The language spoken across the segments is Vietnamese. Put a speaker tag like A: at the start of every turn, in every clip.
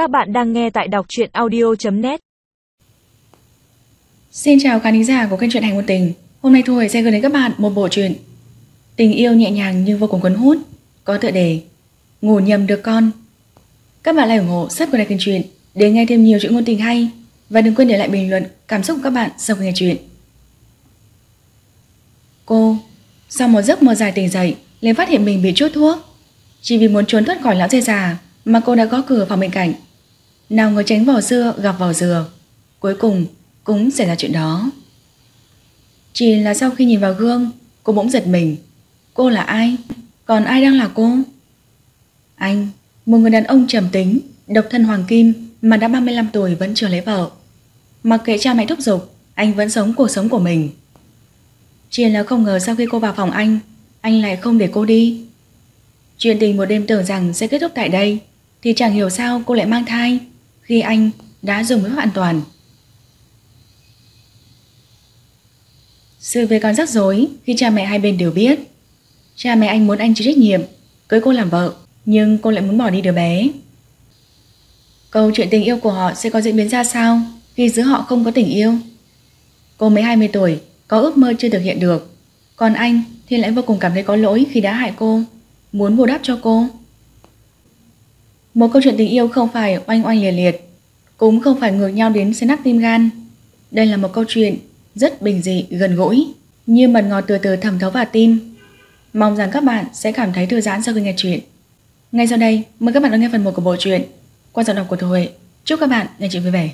A: Các bạn đang nghe tại đọc truyện audio.net
B: Xin chào khán giả của kênh truyện Hành Ngôn Tình. Hôm nay Thôi sẽ gửi đến các bạn một bộ truyện Tình yêu nhẹ nhàng nhưng vô cùng cuốn hút, Có tựa đề Ngủ nhầm được con. Các bạn lại ủng hộ sắp của đại kênh truyện Để nghe thêm nhiều chuyện ngôn tình hay. Và đừng quên để lại bình luận, cảm xúc của các bạn sau khi nghe truyện. Cô, Sau một giấc mơ dài tỉnh dậy, liền phát hiện mình bị chút thuốc. Chỉ vì muốn trốn thoát khỏi lão dây già Mà cô đã gõ cửa phòng bên cạnh. Nào ngờ tránh vỏ dưa gặp vỏ dừa. Cuối cùng cũng xảy ra chuyện đó. Chỉ là sau khi nhìn vào gương Cô bỗng giật mình. Cô là ai? Còn ai đang là cô? Anh, một người đàn ông trầm tính Độc thân hoàng kim Mà đã 35 tuổi vẫn chưa lấy vợ. Mặc kệ cha mẹ thúc giục Anh vẫn sống cuộc sống của mình. Chỉ là không ngờ sau khi cô vào phòng anh Anh lại không để cô đi. Chuyện tình một đêm tưởng rằng sẽ kết thúc tại đây Thì chẳng hiểu sao cô lại mang thai. Khi anh đã dùng với hoàn toàn Sự về còn rắc rối khi cha mẹ hai bên đều biết. Cha mẹ anh muốn anh chịu trách nhiệm, cưới cô làm vợ, nhưng cô lại muốn bỏ đi đứa bé. Câu chuyện tình yêu của họ sẽ có diễn biến ra sao khi giữa họ không có tình yêu? Cô mới 20 tuổi, có ước mơ chưa thực hiện được. Còn anh thì lại vô cùng cảm thấy có lỗi khi đã hại cô, muốn bù đắp cho cô. Một câu chuyện tình yêu không phải oanh oanh liệt liệt, cũng không phải ngược nhau đến xé nát tim gan. Đây là một câu chuyện rất bình dị, gần gũi, như mật ngọt từ từ thẩm thấu vào tim. Mong rằng các bạn sẽ cảm thấy thư giãn sau khi nghe chuyện. Ngay sau đây, mời các bạn đón nghe phần 1 của bộ truyện qua giọng đọc của Thu Huệ. Chúc các bạn nghe chuyện vui vẻ.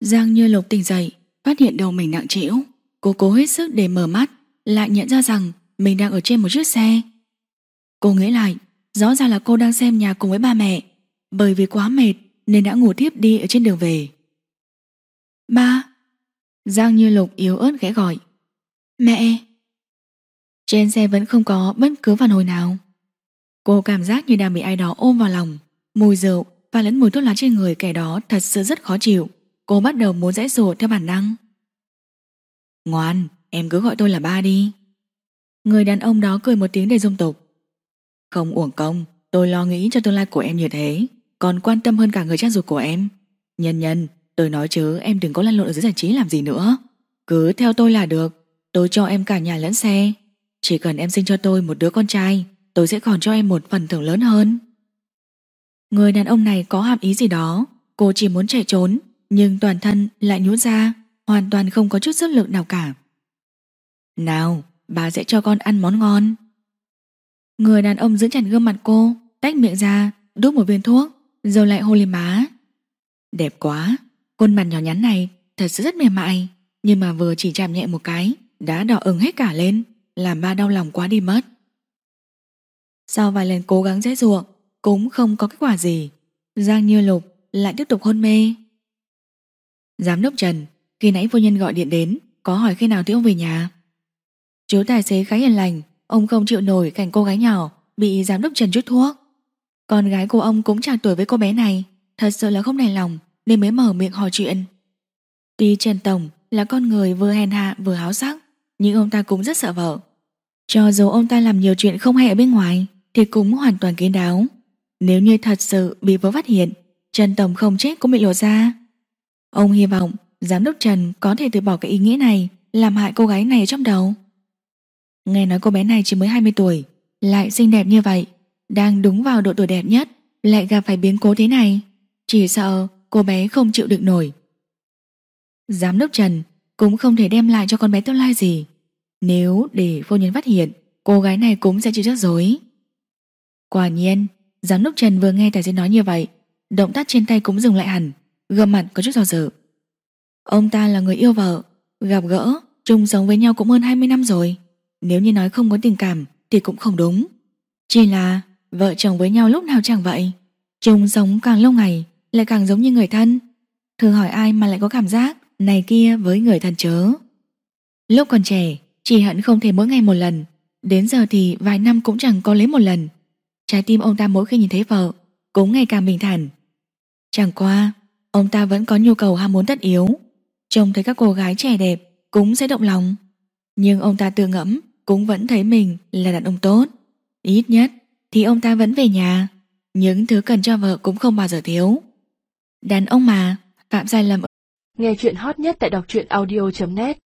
B: Giang Như Lục tỉnh dậy, phát hiện đầu mình nặng trĩu, cô cố hết sức để mở mắt, lại nhận ra rằng mình đang ở trên một chiếc xe. Cô nghĩ lại, rõ ràng là cô đang xem nhà cùng với ba mẹ, bởi vì quá mệt nên đã ngủ tiếp đi ở trên đường về. Ba, Giang Như Lục yếu ớt ghé gọi. Mẹ! Trên xe vẫn không có bất cứ phản hồi nào. Cô cảm giác như đang bị ai đó ôm vào lòng Mùi rượu và lẫn mùi thuốc lá trên người kẻ đó thật sự rất khó chịu. Cô bắt đầu muốn rẽ sổ theo bản năng. Ngoan, em cứ gọi tôi là ba đi. Người đàn ông đó cười một tiếng để dung tục. Không uổng công Tôi lo nghĩ cho tương lai của em như thế. Còn quan tâm hơn cả người cha ruột của em. Nhân nhân, Tôi nói chứ em đừng có lăn lộn ở dưới giải trí làm gì nữa. Cứ theo tôi là được. Tôi cho em cả nhà lẫn xe. Chỉ cần em sinh cho tôi một đứa con trai Tôi sẽ còn cho em một phần thưởng lớn hơn. Người đàn ông này có hàm ý gì đó. Cô chỉ muốn chạy trốn Nhưng toàn thân lại nhũn ra Hoàn toàn không có chút sức lực nào cả. Nào Bà sẽ cho con ăn món ngon. Người đàn ông giữ chặt gương mặt cô Tách miệng ra Đút một viên thuốc Rồi lại hôn lên má. Đẹp quá. Khuôn mặt nhỏ nhắn này thật sự rất mềm mại Nhưng mà vừa chỉ chạm nhẹ một cái Đã đỏ ửng hết cả lên Làm ba đau lòng quá đi mất. Sau vài lần cố gắng dễ ruộng Cũng không có kết quả gì. Giang Như Lục lại tiếp tục hôn mê. Giám đốc Trần Khi nãy vô nhân gọi điện đến Có hỏi khi nào ông về nhà? Chú tài xế khá hiền lành Ông không chịu nổi cảnh cô gái nhỏ Bị giám đốc Trần chút thuốc Con gái của ông cũng chạc tuổi với cô bé này Thật sự là không đành lòng nên mới mở miệng hỏi chuyện. Tuy Trần Tổng là con người vừa hèn hạ vừa háo sắc, nhưng ông ta cũng rất sợ vợ. Cho dù ông ta làm nhiều chuyện không hay ở bên ngoài, thì cũng hoàn toàn kín đáo. Nếu như thật sự bị vợ phát hiện, Trần Tổng không chết cũng bị lộ ra. Ông hy vọng giám đốc Trần có thể từ bỏ cái ý nghĩa này làm hại cô gái này trong đầu. Nghe nói cô bé này chỉ mới 20 tuổi, lại xinh đẹp như vậy, đang đúng vào độ tuổi đẹp nhất, lại gặp phải biến cố thế này. Chỉ sợ cô bé không chịu đựng nổi. Giám đốc Trần cũng không thể đem lại cho con bé tương lai gì. Nếu để phu nhân phát hiện, cô gái này cũng sẽ chịu rắc rối. Quả nhiên, giám đốc Trần vừa nghe tài xế nói như vậy, động tác trên tay cũng dừng lại hẳn, gương mặt có chút do dự. Ông ta là người yêu vợ, gặp gỡ, chung sống với nhau cũng hơn 20 năm rồi. Nếu như nói không có tình cảm thì cũng không đúng. Chỉ là vợ chồng với nhau lúc nào chẳng vậy. Chung sống càng lâu ngày lại càng giống như người thân. Thử hỏi ai mà lại có cảm giác này kia với người thân chớ. Lúc còn trẻ, chỉ hận không thể mỗi ngày một lần, đến giờ thì vài năm cũng chẳng có lấy một lần. Trái tim ông ta mỗi khi nhìn thấy vợ cũng ngày càng bình thản. Chẳng qua, ông ta vẫn có nhu cầu ham muốn tất yếu. Trông thấy các cô gái trẻ đẹp cũng sẽ động lòng. Nhưng ông ta tự ngẫm cũng vẫn thấy mình là đàn ông tốt. Ít nhất thì ông ta vẫn về nhà. Những thứ cần cho vợ cũng không bao giờ thiếu. Đàn ông mà, phạm sai lầm
C: Nghe chuyện hot nhất tại đọc truyện audio.net